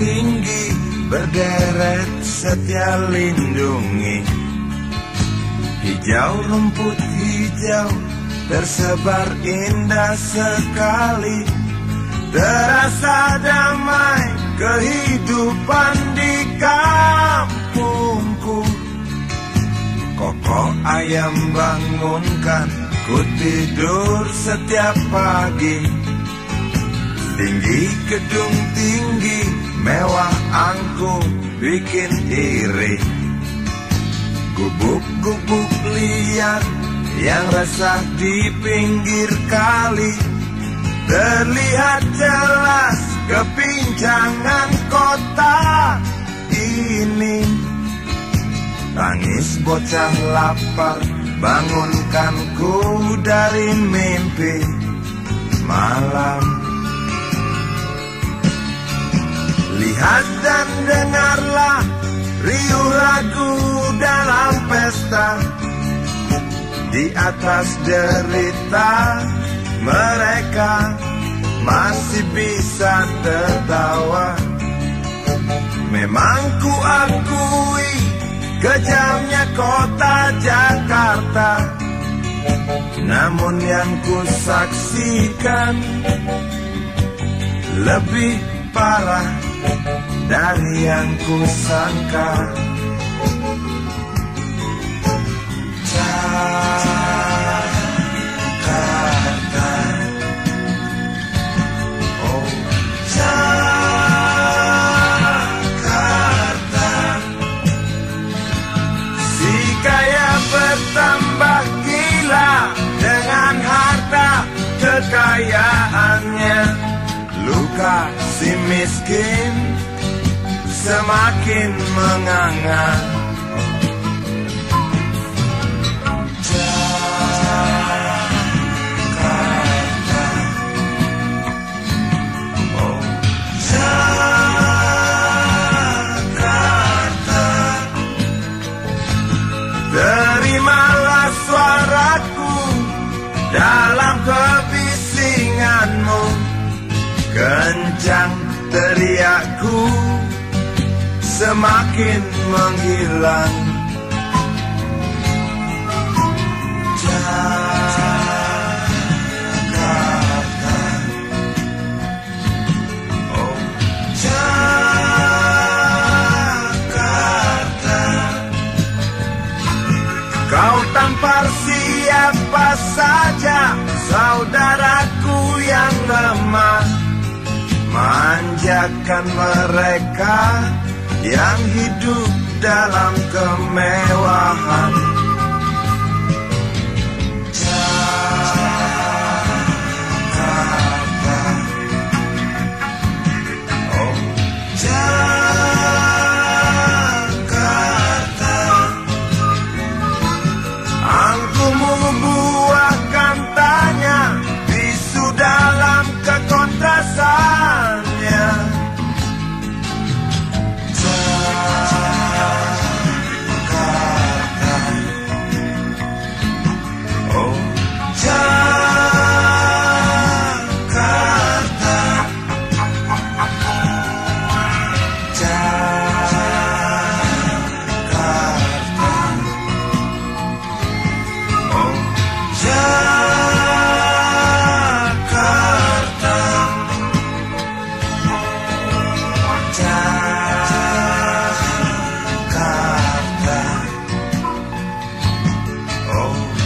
tinggi berderet setia lindungi. Hijau rumput hijau tersebar indah sekali. Terasa damai kehidupan di kampungku. Koko ayam bangunkan ku tidur setiap pagi. Tinggi gedung tinggi mewah angkuh bikin iri. Gubuk-gubuk liar yang resah di pinggir kali. Terlihat jelas kepincangan kota ini. Tangis bocah lapar bangunkanku dari mimpi. Malam Dan dengarlah riuh lagu dalam pesta. Di atas derita mereka masih bisa tertawa. Memang ku akui kejamnya kota Jakarta. Namun yang ku saksikan lebih parah dari yang ku sangka si miskin semakin menganga Kencang teriakku semakin menghilang. Kau tampar siapa saja Saudaraku yang lemah Manjakan mereka yang hidup dalam kemewahan Oh.